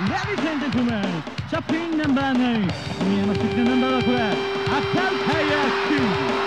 Ladies and gentlemen, Chaplin number 9. 宮山出荷ナンバーはこれ、赤タイヤキューブ。